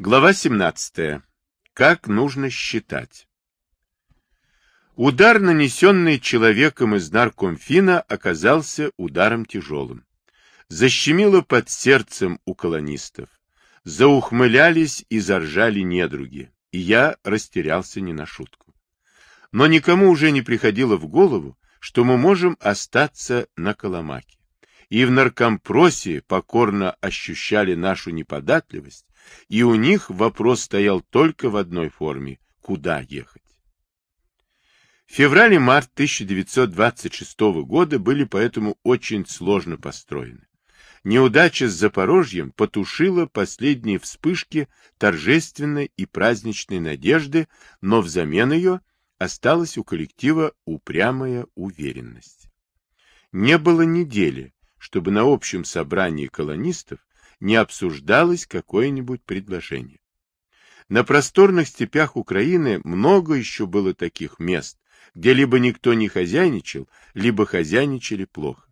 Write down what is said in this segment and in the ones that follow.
Глава 17. Как нужно считать. Удар, нанесенный человеком из наркомфина, оказался ударом тяжелым. Защемило под сердцем у колонистов. Заухмылялись и заржали недруги, и я растерялся не на шутку. Но никому уже не приходило в голову, что мы можем остаться на Коломаке. И в наркомпросе покорно ощущали нашу неподатливость, и у них вопрос стоял только в одной форме – куда ехать. Февраль и март 1926 года были поэтому очень сложно построены. Неудача с Запорожьем потушила последние вспышки торжественной и праздничной надежды, но взамен ее осталась у коллектива упрямая уверенность. Не было недели, чтобы на общем собрании колонистов не обсуждалось какое-нибудь предложение. На просторных степях Украины много еще было таких мест, где либо никто не хозяйничал, либо хозяйничали плохо.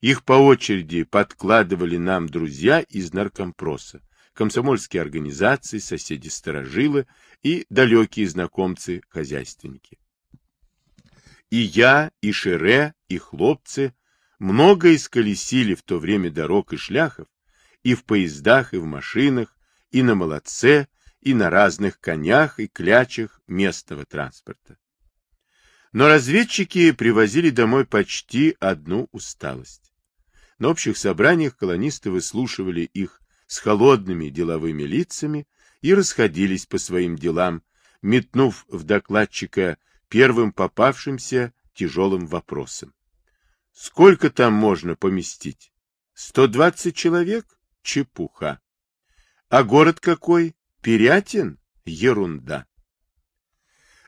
Их по очереди подкладывали нам друзья из наркомпроса, комсомольские организации, соседи-старожилы и далекие знакомцы-хозяйственники. И я, и Шере, и хлопцы много исколесили в то время дорог и шляхов, и в поездах, и в машинах, и на молодце, и на разных конях и клячах местного транспорта. Но разведчики привозили домой почти одну усталость. На общих собраниях колонисты выслушивали их с холодными деловыми лицами и расходились по своим делам, метнув в докладчика первым попавшимся тяжелым вопросом. Сколько там можно поместить? Сто двадцать человек? Чепуха. А город какой? Перятин? Ерунда.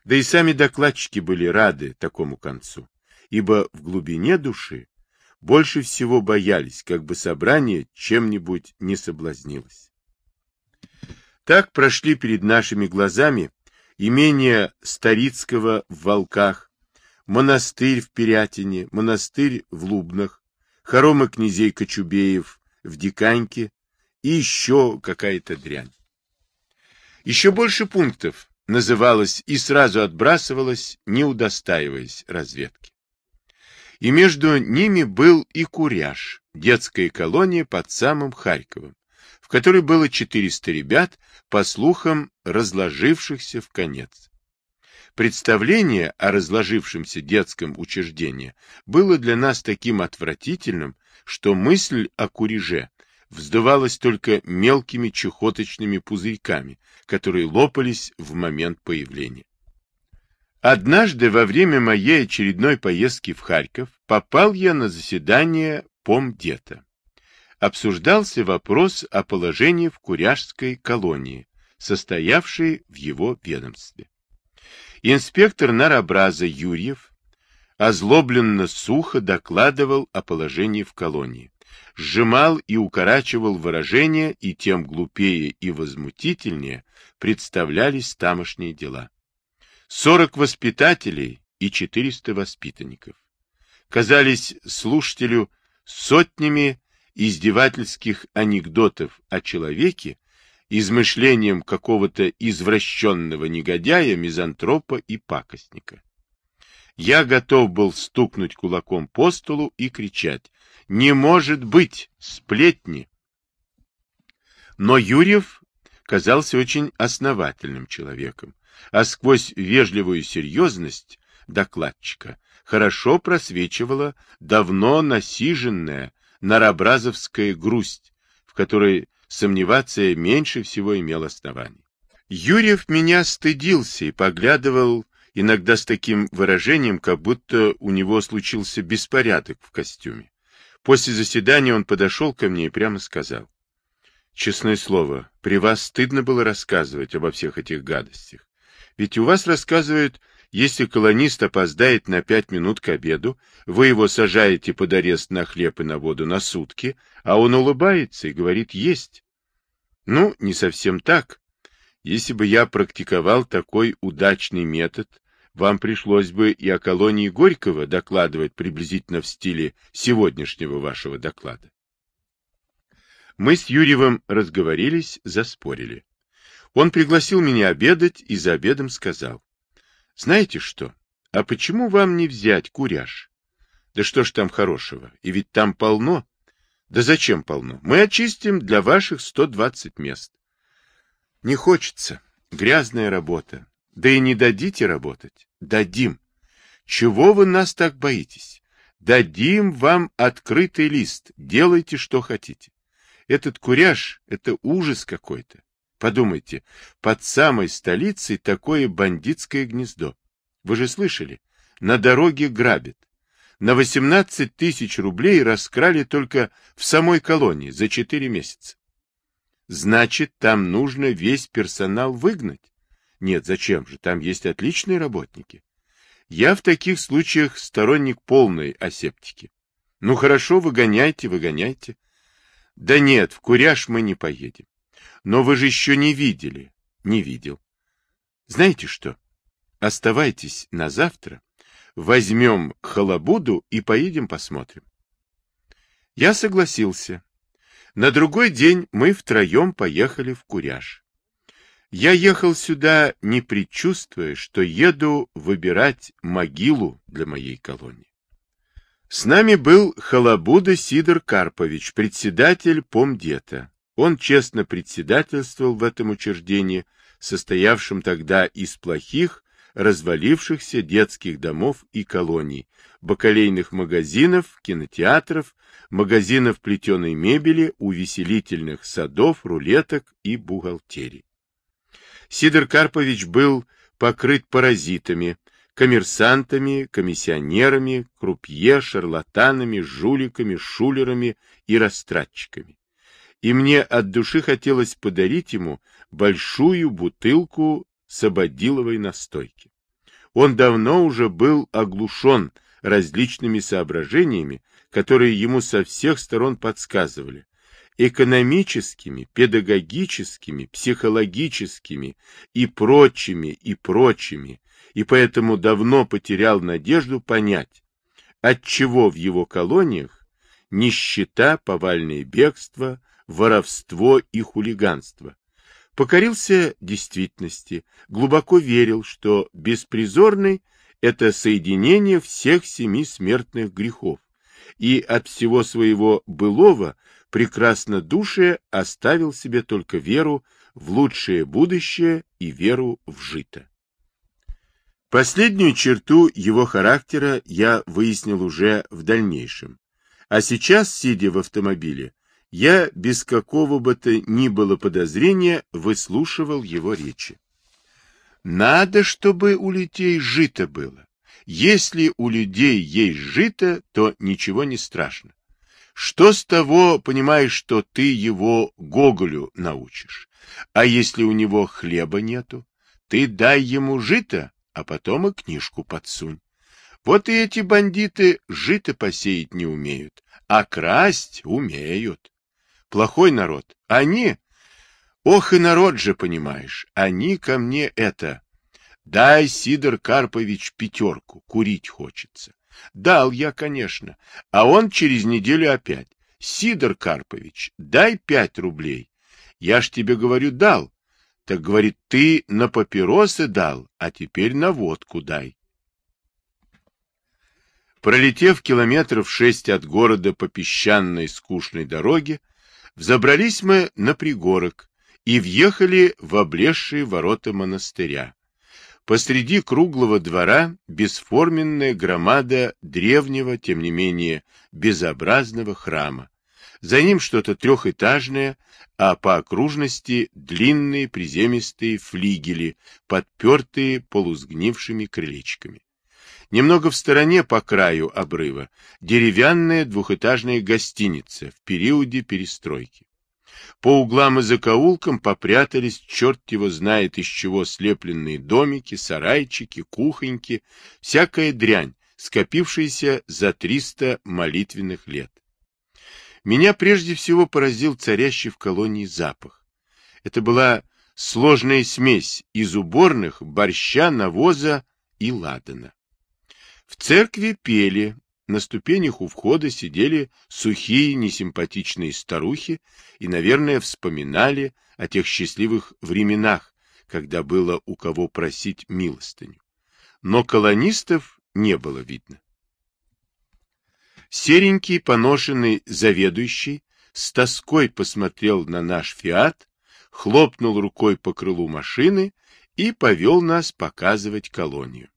Да и сами докладчики были рады такому концу, ибо в глубине души больше всего боялись, как бы собрание чем-нибудь не соблазнилось. Так прошли перед нашими глазами имение Старицкого в Волках, монастырь в Перятине, монастырь в Лубнах, хоромы князей Кочубеев в Диканьке и еще какая-то дрянь. Еще больше пунктов называлось и сразу отбрасывалось, не удостаиваясь разведки. И между ними был и Куряж, детская колония под самым Харьковом, в которой было 400 ребят, по слухам, разложившихся в конец. Представление о разложившемся детском учреждении было для нас таким отвратительным, что мысль о куреже вздувалась только мелкими чехоточными пузырьками, которые лопались в момент появления. Однажды во время моей очередной поездки в Харьков попал я на заседание Помдета. Обсуждался вопрос о положении в Куряжской колонии, состоявшей в его ведомстве. Инспектор наробраза Юрьев озлобленно сухо докладывал о положении в колонии, сжимал и укорачивал выражения, и тем глупее и возмутительнее представлялись тамошние дела. Сорок воспитателей и четыреста воспитанников казались слушателю сотнями издевательских анекдотов о человеке, измышлением какого-то извращенного негодяя, мизантропа и пакостника. Я готов был стукнуть кулаком по столу и кричать «Не может быть! Сплетни!» Но Юрьев казался очень основательным человеком, а сквозь вежливую серьезность докладчика хорошо просвечивала давно насиженная нарабразовская грусть, в которой сомневаться меньше всего имел оснований. Юрьев меня стыдился и поглядывал иногда с таким выражением, как будто у него случился беспорядок в костюме. После заседания он подошел ко мне и прямо сказал. Честное слово, при вас стыдно было рассказывать обо всех этих гадостях. Ведь у вас рассказывают, если колонист опоздает на пять минут к обеду, вы его сажаете под арест на хлеб и на воду на сутки, а он улыбается и говорит «есть». Ну, не совсем так. Если бы я практиковал такой удачный метод, вам пришлось бы и о колонии Горького докладывать приблизительно в стиле сегодняшнего вашего доклада. Мы с Юрьевым разговорились, заспорили. Он пригласил меня обедать и за обедом сказал. Знаете что, а почему вам не взять куряж? Да что ж там хорошего, и ведь там полно. Да зачем полно? Мы очистим для ваших 120 мест. Не хочется. Грязная работа. Да и не дадите работать. Дадим. Чего вы нас так боитесь? Дадим вам открытый лист. Делайте, что хотите. Этот куряж — это ужас какой-то. Подумайте, под самой столицей такое бандитское гнездо. Вы же слышали? На дороге грабят. На 18 тысяч рублей раскрали только в самой колонии за 4 месяца. Значит, там нужно весь персонал выгнать? Нет, зачем же? Там есть отличные работники. Я в таких случаях сторонник полной асептики. Ну хорошо, выгоняйте, выгоняйте. Да нет, в Куряж мы не поедем. Но вы же еще не видели. Не видел. Знаете что? Оставайтесь на завтра. Возьмем халабуду и поедем посмотрим. Я согласился. На другой день мы втроем поехали в Куряж. Я ехал сюда, не предчувствуя, что еду выбирать могилу для моей колонии. С нами был Халабуда Сидор Карпович, председатель помдета. Он честно председательствовал в этом учреждении, состоявшем тогда из плохих, развалившихся детских домов и колоний, бакалейных магазинов, кинотеатров, магазинов плетеной мебели, увеселительных садов, рулеток и бухгалтерий. Сидор Карпович был покрыт паразитами, коммерсантами, комиссионерами, крупье, шарлатанами, жуликами, шулерами и растратчиками. И мне от души хотелось подарить ему большую бутылку сабадиловой настойки. Он давно уже был оглушен различными соображениями, которые ему со всех сторон подсказывали, экономическими, педагогическими, психологическими и прочими, и прочими, и поэтому давно потерял надежду понять, отчего в его колониях нищета, повальное бегство, воровство и хулиганство. Покорился действительности, глубоко верил, что беспризорный – это соединение всех семи смертных грехов, и от всего своего былого прекрасно душе оставил себе только веру в лучшее будущее и веру в жито. Последнюю черту его характера я выяснил уже в дальнейшем. А сейчас, сидя в автомобиле, я без какого бы то ни было подозрения выслушивал его речи. Надо, чтобы у людей жито было. Если у людей есть жито, то ничего не страшно. Что с того, понимаешь, что ты его Гоголю научишь? А если у него хлеба нету, ты дай ему жито, а потом и книжку подсунь. Вот и эти бандиты жито посеять не умеют, а красть умеют. Плохой народ. Они... Ох и народ же, понимаешь, они ко мне это... Дай, Сидор Карпович, пятерку, курить хочется. Дал я, конечно. А он через неделю опять. Сидор Карпович, дай пять рублей. Я ж тебе говорю, дал. Так, говорит, ты на папиросы дал, а теперь на водку дай. Пролетев километров шесть от города по песчаной скучной дороге, взобрались мы на пригорок и въехали в облезшие ворота монастыря. Посреди круглого двора бесформенная громада древнего, тем не менее, безобразного храма. За ним что-то трехэтажное, а по окружности длинные приземистые флигели, подпертые полусгнившими крылечками. Немного в стороне по краю обрыва деревянная двухэтажная гостиница в периоде перестройки. По углам и закоулкам попрятались черт его знает из чего слепленные домики, сарайчики, кухоньки, всякая дрянь, скопившаяся за триста молитвенных лет. Меня прежде всего поразил царящий в колонии запах. Это была сложная смесь из уборных, борща, навоза и ладана. В церкви пели, на ступенях у входа сидели сухие, несимпатичные старухи и, наверное, вспоминали о тех счастливых временах, когда было у кого просить милостыню. Но колонистов не было видно. Серенький, поношенный заведующий с тоской посмотрел на наш «Фиат», хлопнул рукой по крылу машины и повел нас показывать колонию.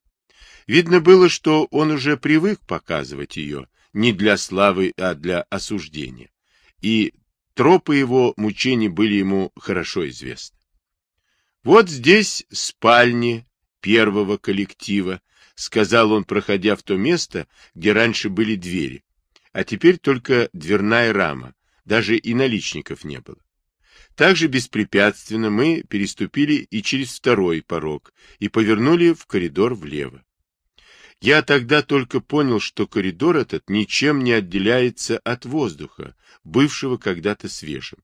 Видно было, что он уже привык показывать ее не для славы, а для осуждения, и тропы его мучений были ему хорошо известны. Вот здесь спальни первого коллектива, сказал он, проходя в то место, где раньше были двери, а теперь только дверная рама, даже и наличников не было. Также беспрепятственно мы переступили и через второй порог и повернули в коридор влево. Я тогда только понял, что коридор этот ничем не отделяется от воздуха, бывшего когда-то свежим.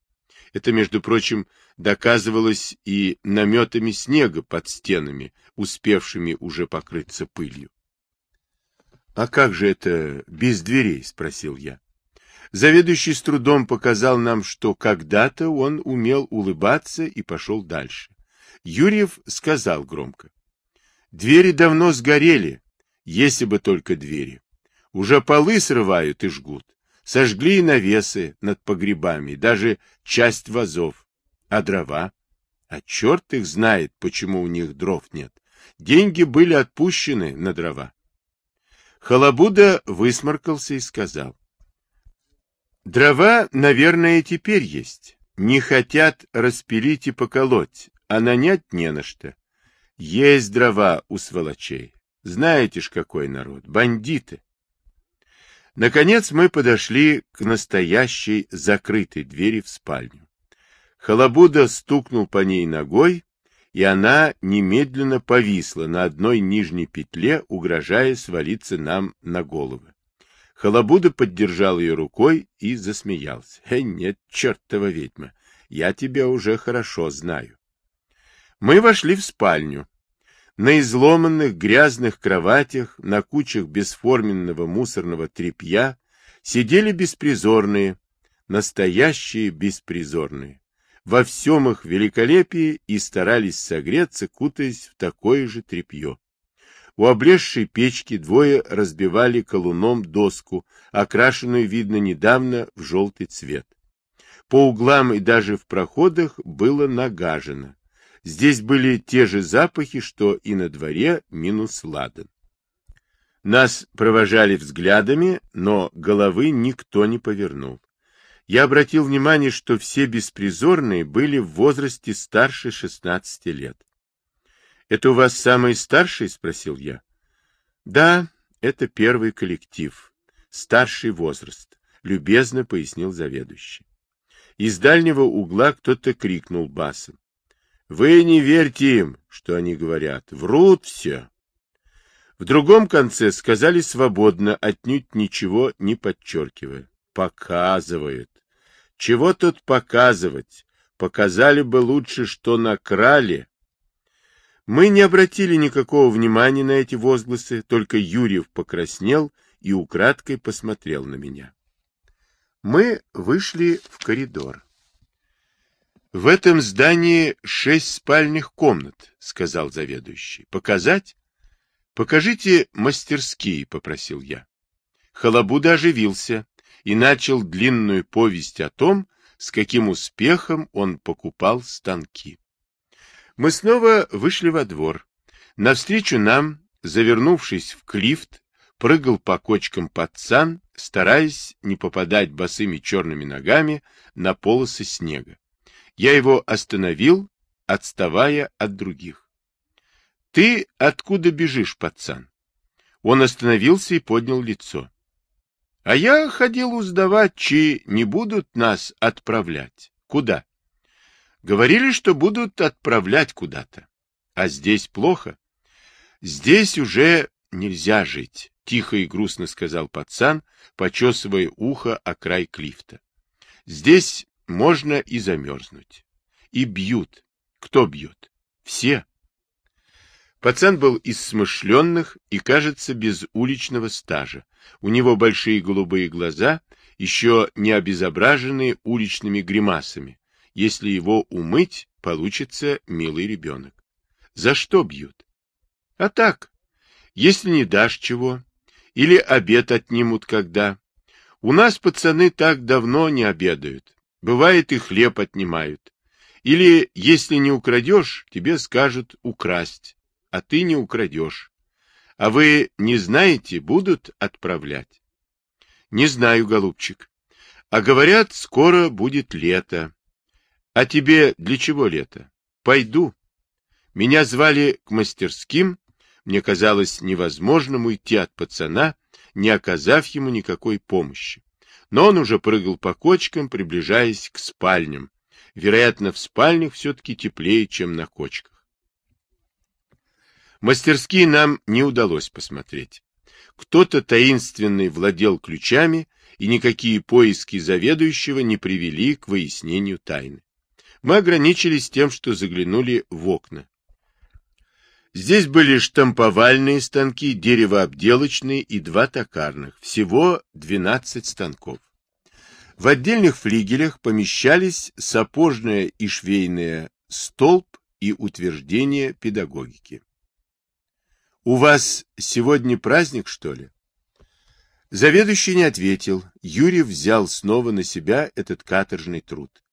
Это, между прочим, доказывалось и наметами снега под стенами, успевшими уже покрыться пылью. — А как же это без дверей? — спросил я. Заведующий с трудом показал нам, что когда-то он умел улыбаться и пошел дальше. Юрьев сказал громко. — Двери давно сгорели, если бы только двери. Уже полы срывают и жгут. Сожгли и навесы над погребами, даже часть вазов. А дрова? А черт их знает, почему у них дров нет. Деньги были отпущены на дрова. Халабуда высморкался и сказал. Дрова, наверное, теперь есть. Не хотят распилить и поколоть, а нанять не на что. Есть дрова у сволочей. Знаете ж, какой народ. Бандиты. Наконец мы подошли к настоящей закрытой двери в спальню. Халабуда стукнул по ней ногой, и она немедленно повисла на одной нижней петле, угрожая свалиться нам на головы. Халабуда поддержал ее рукой и засмеялся. «Э, нет, чертова ведьма, я тебя уже хорошо знаю». Мы вошли в спальню. На изломанных грязных кроватях, на кучах бесформенного мусорного тряпья сидели беспризорные, настоящие беспризорные, во всем их великолепии и старались согреться, кутаясь в такое же тряпье. У облезшей печки двое разбивали колуном доску, окрашенную, видно, недавно в желтый цвет. По углам и даже в проходах было нагажено. Здесь были те же запахи, что и на дворе минус ладан. Нас провожали взглядами, но головы никто не повернул. Я обратил внимание, что все беспризорные были в возрасте старше 16 лет. — Это у вас самый старший? — спросил я. — Да, это первый коллектив. Старший возраст, — любезно пояснил заведующий. Из дальнего угла кто-то крикнул басом. Вы не верьте им, что они говорят. Врут все. В другом конце сказали свободно, отнюдь ничего не подчеркивая. Показывают. Чего тут показывать? Показали бы лучше, что накрали. Мы не обратили никакого внимания на эти возгласы, только Юрьев покраснел и украдкой посмотрел на меня. Мы вышли в коридор. В этом здании шесть спальных комнат, сказал заведующий. Показать? Покажите мастерские, попросил я. Халабуда оживился и начал длинную повесть о том, с каким успехом он покупал станки. Мы снова вышли во двор. Навстречу нам, завернувшись в клифт, прыгал по кочкам пацан, стараясь не попадать босыми черными ногами на полосы снега. Я его остановил, отставая от других. — Ты откуда бежишь, пацан? Он остановился и поднял лицо. — А я ходил узнавать, чи не будут нас отправлять. Куда? — Говорили, что будут отправлять куда-то. А здесь плохо. — Здесь уже нельзя жить, — тихо и грустно сказал пацан, почесывая ухо о край клифта. — Здесь можно и замерзнуть. И бьют. Кто бьет? Все. Пацан был из смышленных и, кажется, без уличного стажа. У него большие голубые глаза, еще не обезображенные уличными гримасами. Если его умыть, получится милый ребенок. За что бьют? А так, если не дашь чего, или обед отнимут когда. У нас пацаны так давно не обедают. Бывает и хлеб отнимают. Или, если не украдешь, тебе скажут украсть, а ты не украдешь. А вы не знаете, будут отправлять? Не знаю, голубчик. А говорят, скоро будет лето. А тебе для чего лето? Пойду. Меня звали к мастерским, мне казалось невозможным уйти от пацана, не оказав ему никакой помощи. Но он уже прыгал по кочкам, приближаясь к спальням. Вероятно, в спальнях все-таки теплее, чем на кочках. Мастерские нам не удалось посмотреть. Кто-то таинственный владел ключами, и никакие поиски заведующего не привели к выяснению тайны. Мы ограничились тем, что заглянули в окна. Здесь были штамповальные станки, деревообделочные и два токарных, всего 12 станков. В отдельных флигелях помещались сапожная и швейная столб и утверждение педагогики. «У вас сегодня праздник, что ли?» Заведующий не ответил. Юрий взял снова на себя этот каторжный труд.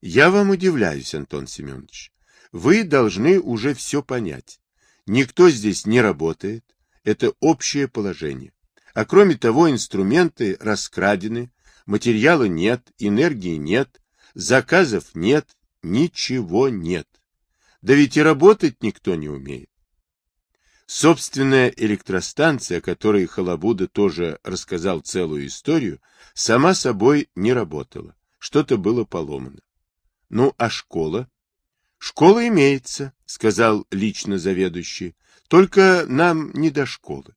«Я вам удивляюсь, Антон Семенович. Вы должны уже все понять. Никто здесь не работает. Это общее положение. А кроме того, инструменты раскрадены, материала нет, энергии нет, заказов нет, ничего нет. Да ведь и работать никто не умеет. Собственная электростанция, о которой Халабуда тоже рассказал целую историю, сама собой не работала. Что-то было поломано. Ну, а школа? Школа имеется, сказал лично заведующий, только нам не до школы.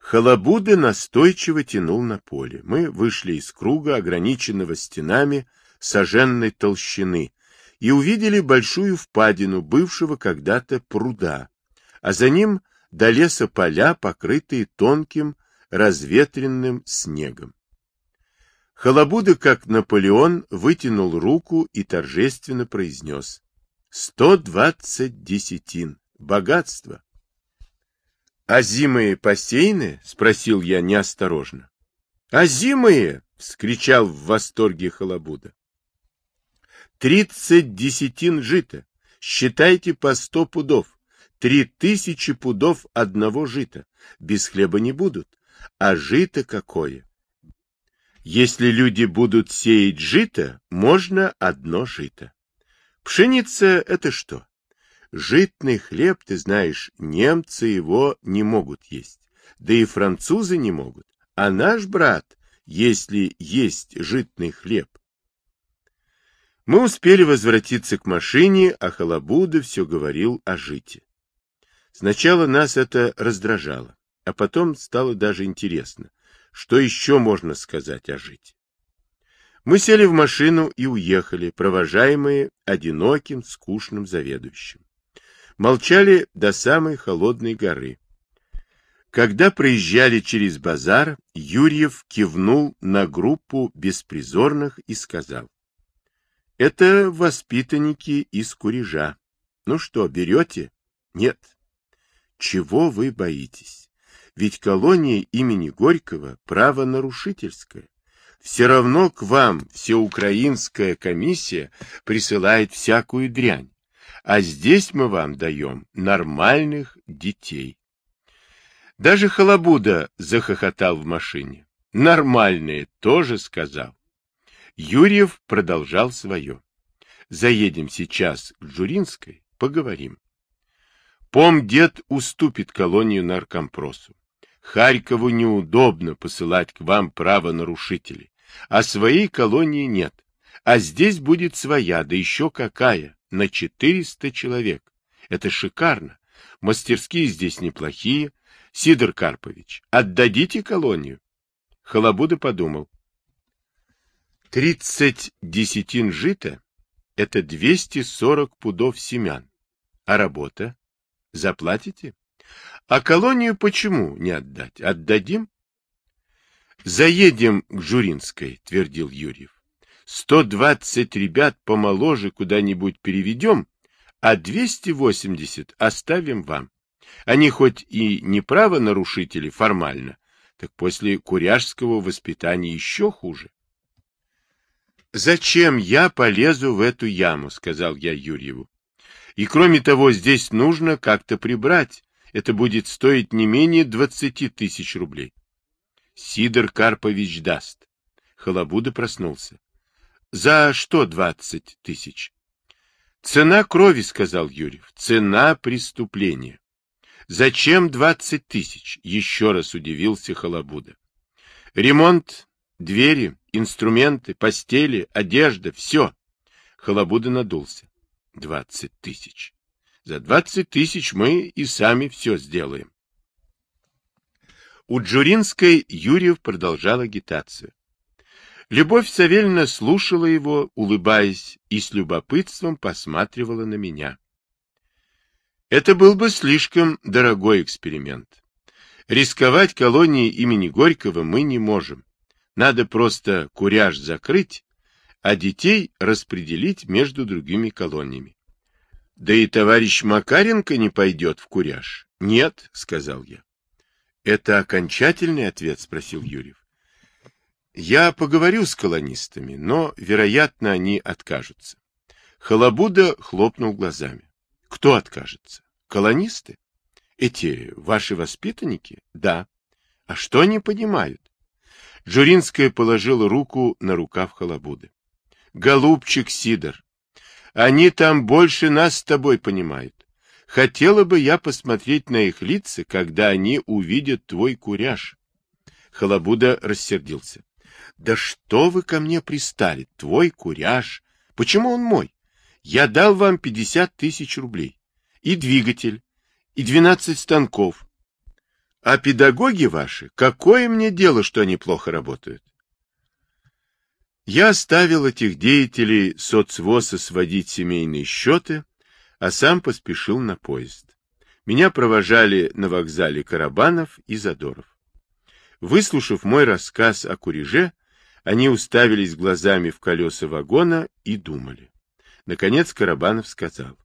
Халабуда настойчиво тянул на поле. Мы вышли из круга, ограниченного стенами соженной толщины, и увидели большую впадину бывшего когда-то пруда, а за ним до леса поля, покрытые тонким разветренным снегом. Халабуда, как Наполеон, вытянул руку и торжественно произнес. «Сто двадцать десятин. Богатство!» «Озимые посеяны?» — спросил я неосторожно. «Озимые!» — вскричал в восторге Халабуда. «Тридцать десятин жита. Считайте по сто пудов. Три тысячи пудов одного жита. Без хлеба не будут. А жито какое! Если люди будут сеять жито, можно одно жито. Пшеница — это что? Житный хлеб, ты знаешь, немцы его не могут есть, да и французы не могут. А наш брат, если есть житный хлеб. Мы успели возвратиться к машине, а Халабуда все говорил о жите. Сначала нас это раздражало, а потом стало даже интересно. Что еще можно сказать о жить? Мы сели в машину и уехали, провожаемые одиноким, скучным заведующим. Молчали до самой холодной горы. Когда проезжали через базар, Юрьев кивнул на группу беспризорных и сказал. — Это воспитанники из Курежа. Ну что, берете? — Нет. — Чего вы боитесь? Ведь колония имени Горького правонарушительская. Все равно к вам всеукраинская комиссия присылает всякую дрянь, а здесь мы вам даем нормальных детей. Даже Халабуда захохотал в машине. Нормальные тоже сказал. Юрьев продолжал свое. Заедем сейчас к Джуринской, поговорим. Пом-дед уступит колонию наркомпросу. Харькову неудобно посылать к вам правонарушителей, а своей колонии нет. А здесь будет своя, да еще какая, на 400 человек. Это шикарно. Мастерские здесь неплохие. Сидор Карпович, отдадите колонию? Халабуда подумал. Тридцать десятин жита — это 240 пудов семян. А работа? Заплатите? А колонию почему не отдать? Отдадим? Заедем к Журинской, твердил Юрьев. Сто двадцать ребят помоложе куда-нибудь переведем, а двести восемьдесят оставим вам. Они хоть и не правонарушители формально, так после куряжского воспитания еще хуже. «Зачем я полезу в эту яму?» — сказал я Юрьеву. «И кроме того, здесь нужно как-то прибрать. Это будет стоить не менее двадцати тысяч рублей». Сидор Карпович даст. Халабуда проснулся. «За что двадцать тысяч?» «Цена крови», — сказал Юрьев. «Цена преступления». «Зачем двадцать тысяч?» — еще раз удивился Халабуда. «Ремонт, двери, инструменты, постели, одежда, все». Халабуда надулся. «Двадцать тысяч. За двадцать тысяч мы и сами все сделаем». У Джуринской Юрьев продолжал агитацию. Любовь Савельевна слушала его, улыбаясь, и с любопытством посматривала на меня. Это был бы слишком дорогой эксперимент. Рисковать колонией имени Горького мы не можем. Надо просто куряж закрыть, а детей распределить между другими колониями. Да и товарищ Макаренко не пойдет в куряж. Нет, сказал я. Это окончательный ответ, спросил Юрьев. Я поговорю с колонистами, но, вероятно, они откажутся. Халабуда хлопнул глазами. Кто откажется? Колонисты? Эти ваши воспитанники? Да. А что они понимают? Джуринская положила руку на рукав Халабуды. Голубчик Сидор, они там больше нас с тобой понимают. Хотела бы я посмотреть на их лица, когда они увидят твой куряж. Халабуда рассердился. Да что вы ко мне пристали? Твой куряж. Почему он мой? Я дал вам пятьдесят тысяч рублей. И двигатель, и двенадцать станков. А педагоги ваши, какое мне дело, что они плохо работают? Я оставил этих деятелей соцвоса сводить семейные счеты, а сам поспешил на поезд. Меня провожали на вокзале Карабанов и Задоров. Выслушав мой рассказ о куреже, они уставились глазами в колеса вагона и думали. Наконец Карабанов сказал.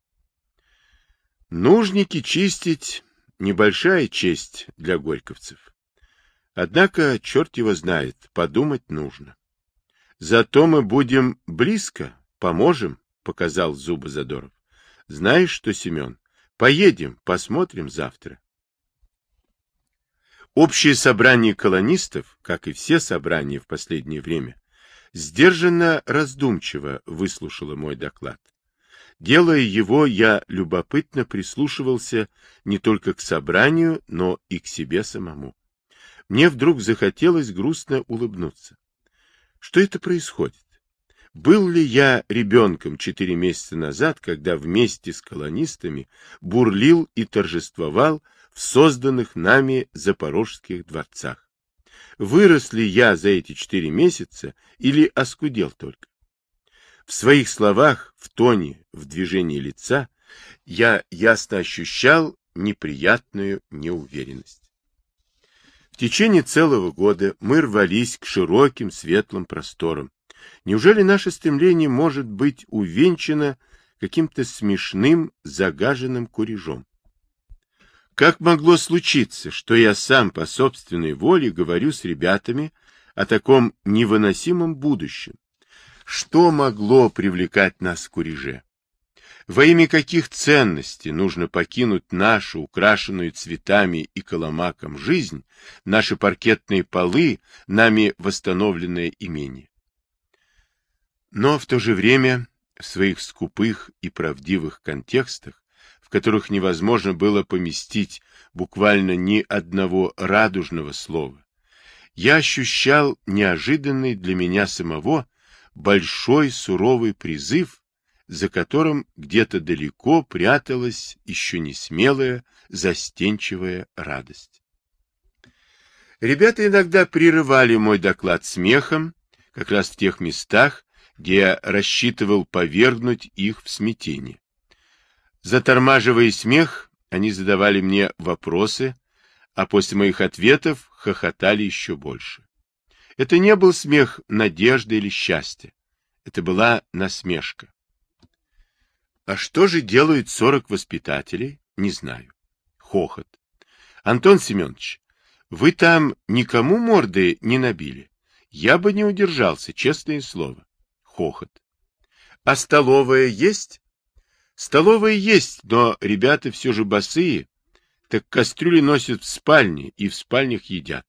Нужники чистить — небольшая честь для горьковцев. Однако, черт его знает, подумать нужно. Зато мы будем близко, поможем, — показал зубы Задоров. Знаешь что, Семен, поедем, посмотрим завтра. Общее собрание колонистов, как и все собрания в последнее время, сдержанно раздумчиво выслушало мой доклад. Делая его, я любопытно прислушивался не только к собранию, но и к себе самому. Мне вдруг захотелось грустно улыбнуться. Что это происходит? Был ли я ребенком четыре месяца назад, когда вместе с колонистами бурлил и торжествовал в созданных нами запорожских дворцах. Вырос ли я за эти четыре месяца или оскудел только? В своих словах, в тоне, в движении лица я ясно ощущал неприятную неуверенность. В течение целого года мы рвались к широким светлым просторам. Неужели наше стремление может быть увенчано каким-то смешным загаженным курежом? Как могло случиться, что я сам по собственной воле говорю с ребятами о таком невыносимом будущем? Что могло привлекать нас к куреже? Во имя каких ценностей нужно покинуть нашу, украшенную цветами и коломаком жизнь, наши паркетные полы, нами восстановленное имение? Но в то же время в своих скупых и правдивых контекстах которых невозможно было поместить буквально ни одного радужного слова, я ощущал неожиданный для меня самого большой суровый призыв, за которым где-то далеко пряталась еще не смелая, застенчивая радость. Ребята иногда прерывали мой доклад смехом, как раз в тех местах, где я рассчитывал повергнуть их в смятение. Затормаживая смех, они задавали мне вопросы, а после моих ответов хохотали еще больше. Это не был смех надежды или счастья. Это была насмешка. А что же делают сорок воспитателей? Не знаю. Хохот. Антон Семенович, вы там никому морды не набили? Я бы не удержался, честное слово. Хохот. А столовая есть? Столовая есть, но ребята все же босые, так кастрюли носят в спальне и в спальнях едят.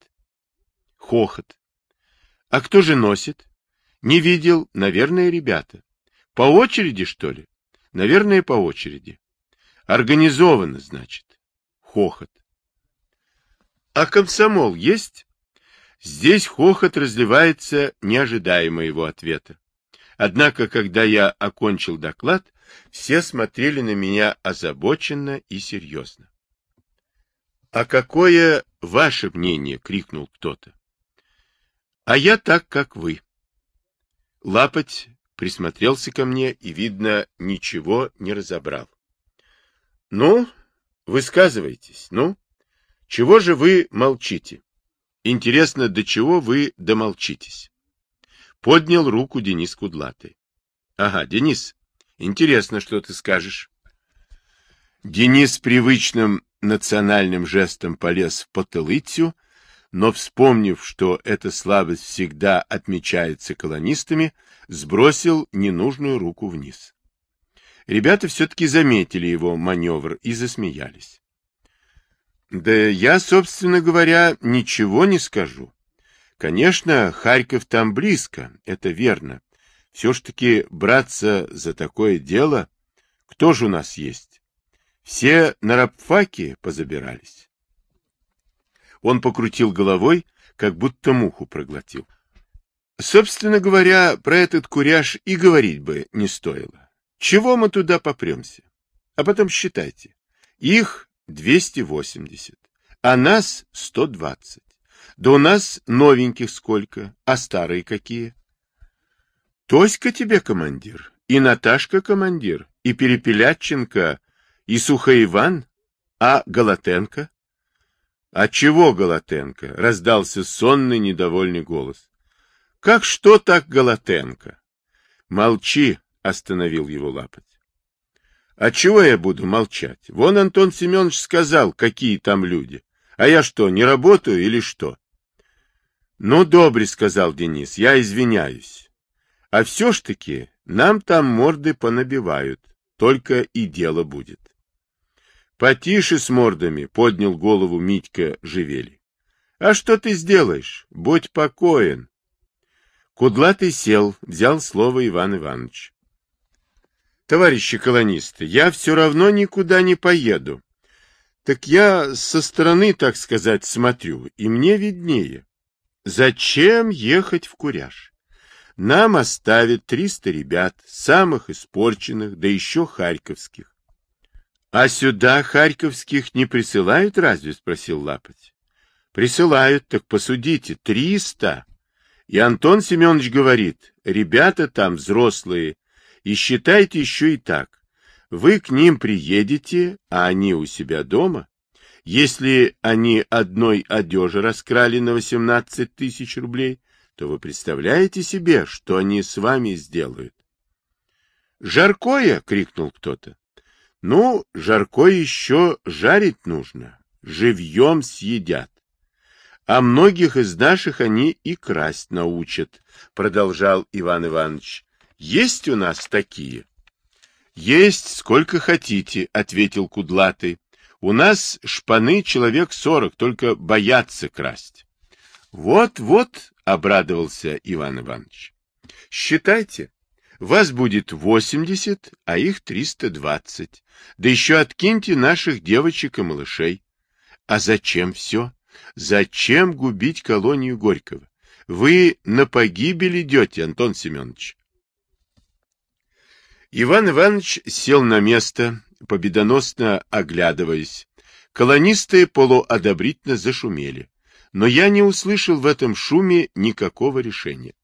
Хохот. А кто же носит? Не видел, наверное, ребята. По очереди, что ли? Наверное, по очереди. Организовано, значит. Хохот. А комсомол есть? Здесь хохот разливается, не ожидая моего ответа. Однако, когда я окончил доклад, все смотрели на меня озабоченно и серьезно. — А какое ваше мнение? — крикнул кто-то. — А я так, как вы. Лапоть присмотрелся ко мне и, видно, ничего не разобрал. — Ну, высказывайтесь, ну. Чего же вы молчите? Интересно, до чего вы домолчитесь? Поднял руку Денис Кудлатый. — Ага, Денис, интересно, что ты скажешь. Денис привычным национальным жестом полез в потылыцю, но, вспомнив, что эта слабость всегда отмечается колонистами, сбросил ненужную руку вниз. Ребята все-таки заметили его маневр и засмеялись. Да я, собственно говоря, ничего не скажу. Конечно, Харьков там близко, это верно. Все ж таки браться за такое дело, кто же у нас есть? Все на рабфаке позабирались. Он покрутил головой, как будто муху проглотил. Собственно говоря, про этот куряж и говорить бы не стоило. Чего мы туда попремся? А потом считайте. Их 280, а нас 120. Да у нас новеньких сколько, а старые какие? Тоська тебе командир, и Наташка командир, и Перепелятченко, и Сухоиван, а Голотенко? А чего Голотенко? Раздался сонный недовольный голос. Как что так Голотенко? Молчи, остановил его лапоть. А чего я буду молчать? Вон Антон Семенович сказал, какие там люди. А я что, не работаю или что? Ну, добре, сказал Денис, я извиняюсь. А все ж таки нам там морды понабивают, только и дело будет. Потише с мордами, поднял голову Митька Живели. А что ты сделаешь? Будь покоен. Кудлатый сел, взял слово Иван Иванович. Товарищи колонисты, я все равно никуда не поеду. Так я со стороны, так сказать, смотрю, и мне виднее. Зачем ехать в Куряж? Нам оставят 300 ребят, самых испорченных, да еще харьковских. — А сюда харьковских не присылают разве? — спросил Лапоть. — Присылают, так посудите, 300. И Антон Семенович говорит, ребята там взрослые, и считайте еще и так. Вы к ним приедете, а они у себя дома, если они одной одежи раскрали на 18 тысяч рублей, то вы представляете себе, что они с вами сделают? «Жаркое!» — крикнул кто-то. «Ну, жаркое еще жарить нужно. Живьем съедят. А многих из наших они и красть научат», — продолжал Иван Иванович. «Есть у нас такие?» «Есть сколько хотите», — ответил Кудлатый. У нас шпаны человек сорок, только боятся красть. Вот-вот, — обрадовался Иван Иванович. Считайте, вас будет восемьдесят, а их триста двадцать. Да еще откиньте наших девочек и малышей. А зачем все? Зачем губить колонию Горького? Вы на погибель идете, Антон Семенович. Иван Иванович сел на место, победоносно оглядываясь. Колонисты полуодобрительно зашумели, но я не услышал в этом шуме никакого решения.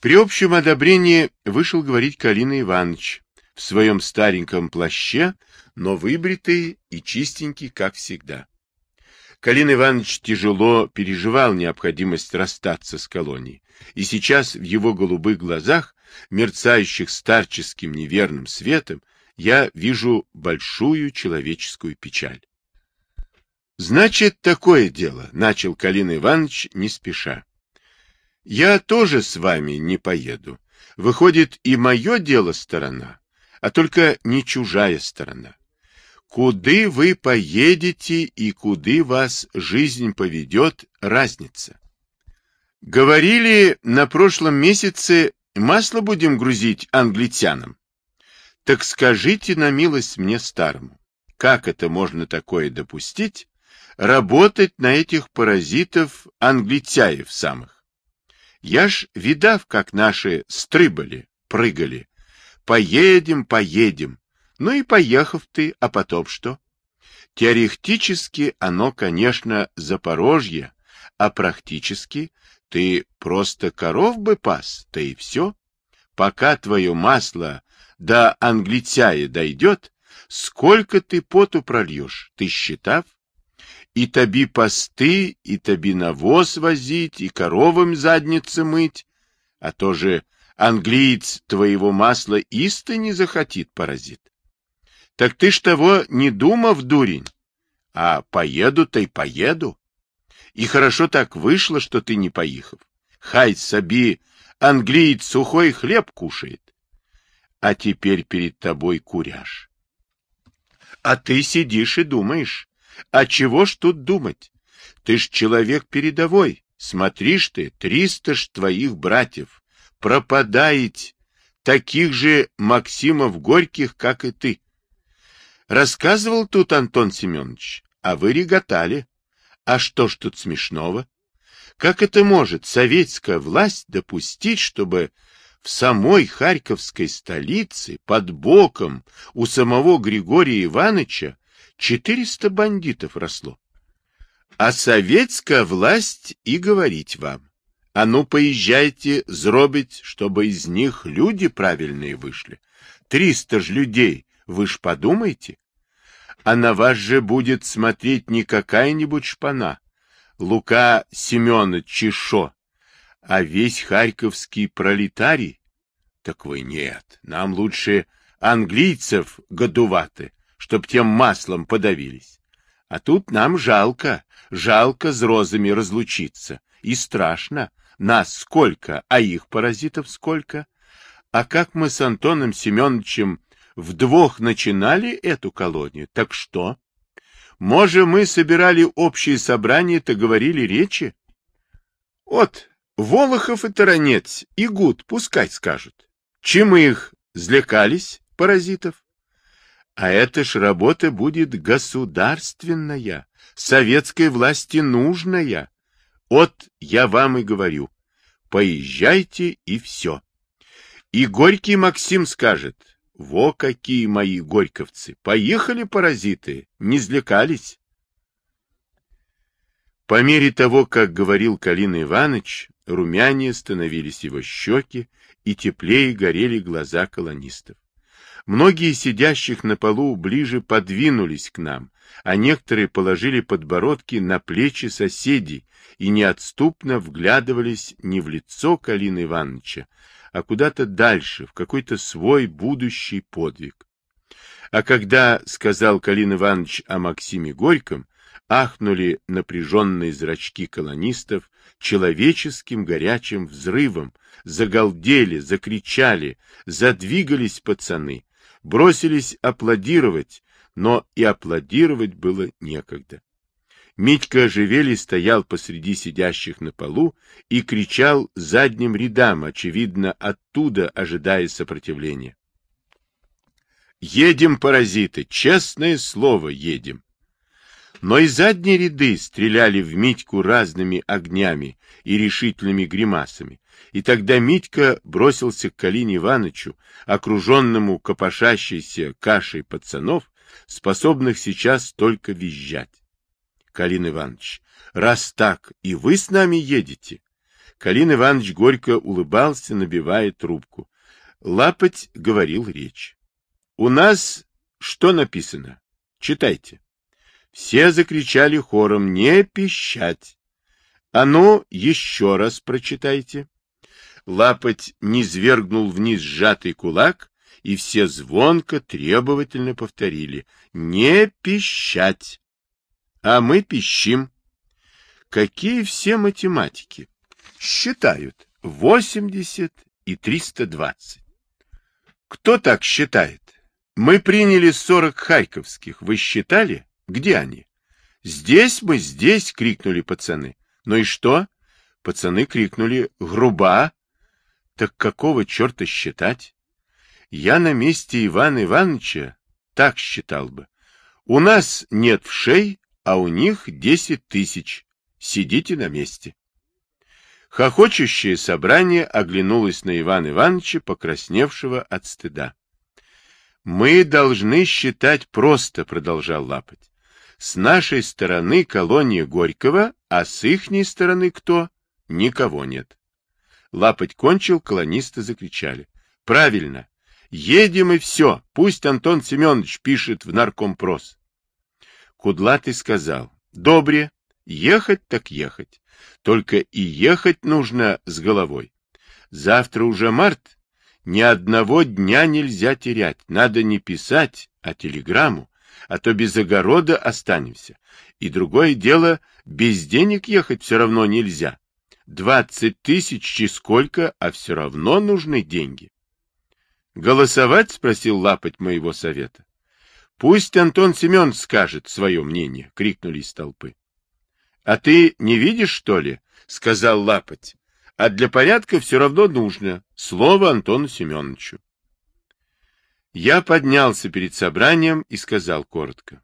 При общем одобрении вышел говорить Калина Иванович, в своем стареньком плаще, но выбритый и чистенький, как всегда. Калин Иванович тяжело переживал необходимость расстаться с колонией, и сейчас в его голубых глазах, мерцающих старческим неверным светом, я вижу большую человеческую печаль. Значит, такое дело, — начал Калин Иванович не спеша. Я тоже с вами не поеду. Выходит, и мое дело сторона, а только не чужая сторона. Куды вы поедете и куды вас жизнь поведет, разница. Говорили, на прошлом месяце масло будем грузить англичанам. Так скажите на милость мне старому, как это можно такое допустить, работать на этих паразитов англичаев самых? Я ж видав, как наши стрыбали, прыгали. Поедем, поедем, ну и поехав ты, а потом что? Теоретически оно, конечно, Запорожье, а практически ты просто коров бы пас, да и все. Пока твое масло до англичая дойдет, сколько ты поту прольешь, ты считав? И таби посты, и таби навоз возить, и коровам задницы мыть, а то же англиец твоего масла исто не захотит, паразит. Так ты ж того не думав, дурень. А поеду-то и поеду. И хорошо так вышло, что ты не поехав. Хай соби, англиец сухой хлеб кушает. А теперь перед тобой куряж. А ты сидишь и думаешь. А чего ж тут думать? Ты ж человек передовой. Смотришь ты, триста ж твоих братьев. Пропадает таких же Максимов Горьких, как и ты. Рассказывал тут Антон Семенович, а вы реготали. А что ж тут смешного? Как это может советская власть допустить, чтобы в самой Харьковской столице, под боком у самого Григория Ивановича, 400 бандитов росло? А советская власть и говорить вам. А ну, поезжайте, зробить, чтобы из них люди правильные вышли. Триста ж людей вы ж подумайте. А на вас же будет смотреть не какая-нибудь шпана, Лука Семенович Чешо, а весь харьковский пролетарий. Так вы нет, нам лучше английцев годуваты, чтоб тем маслом подавились. А тут нам жалко, жалко с розами разлучиться. И страшно. Нас сколько, а их паразитов сколько? А как мы с Антоном Семеновичем вдвох начинали эту колонию, так что? Може, мы собирали общие собрания-то говорили речи? Вот, Волохов и Таранец, и Гуд, пускай скажут. Чем их злекались, паразитов? А это ж работа будет государственная, советской власти нужная. Вот я вам и говорю, поезжайте и все. И Горький Максим скажет, во какие мои горьковцы! Поехали, паразиты! Не злекались! По мере того, как говорил Калин Иванович, румянее становились его щеки, и теплее горели глаза колонистов. Многие сидящих на полу ближе подвинулись к нам, а некоторые положили подбородки на плечи соседей и неотступно вглядывались не в лицо Калина Ивановича, а куда-то дальше, в какой-то свой будущий подвиг. А когда сказал Калин Иванович о Максиме Горьком, ахнули напряженные зрачки колонистов человеческим горячим взрывом, загалдели, закричали, задвигались пацаны, бросились аплодировать, но и аплодировать было некогда. Митька Оживели стоял посреди сидящих на полу и кричал задним рядам, очевидно, оттуда ожидая сопротивления. «Едем, паразиты! Честное слово, едем!» Но и задние ряды стреляли в Митьку разными огнями и решительными гримасами, и тогда Митька бросился к Калине Ивановичу, окруженному копошащейся кашей пацанов, способных сейчас только визжать. Калин Иванович, раз так, и вы с нами едете? Калин Иванович горько улыбался, набивая трубку. Лапоть говорил речь. У нас что написано? Читайте. Все закричали хором «Не пищать!» А ну, еще раз прочитайте. Лапоть низвергнул вниз сжатый кулак, и все звонко, требовательно повторили «Не пищать!» А мы пищим. Какие все математики? Считают 80 и 320. Кто так считает? Мы приняли 40 харьковских. Вы считали? Где они? Здесь мы, здесь, крикнули пацаны. Ну и что? Пацаны крикнули груба. Так какого черта считать? Я на месте Ивана Ивановича так считал бы. У нас нет вшей, а у них десять тысяч. Сидите на месте. Хохочущее собрание оглянулось на Ивана Ивановича, покрасневшего от стыда. «Мы должны считать просто», — продолжал Лапоть. «С нашей стороны колония Горького, а с ихней стороны кто? Никого нет». Лапоть кончил, колонисты закричали. «Правильно! Едем и все! Пусть Антон Семенович пишет в наркомпрос!» Кудлатый сказал. «Добре, ехать так ехать. Только и ехать нужно с головой. Завтра уже март, ни одного дня нельзя терять. Надо не писать, а телеграмму, а то без огорода останемся. И другое дело, без денег ехать все равно нельзя. Двадцать тысяч и сколько, а все равно нужны деньги. Голосовать? — спросил лапоть моего совета. — Пусть Антон Семен скажет свое мнение, — крикнули из толпы. — А ты не видишь, что ли? — сказал Лапоть. — А для порядка все равно нужно. Слово Антону Семеновичу. Я поднялся перед собранием и сказал коротко.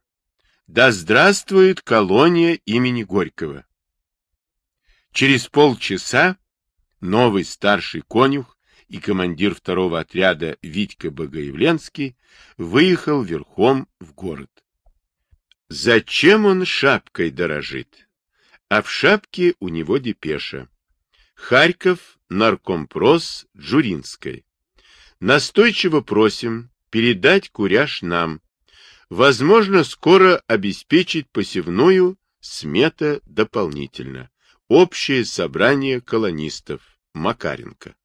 Да здравствует колония имени Горького. Через полчаса новый старший конюх и командир второго отряда Витька Богоявленский выехал верхом в город. Зачем он шапкой дорожит? а в шапке у него депеша. Харьков, наркомпрос Джуринской. Настойчиво просим передать куряж нам. Возможно, скоро обеспечить посевную смета дополнительно. Общее собрание колонистов. Макаренко.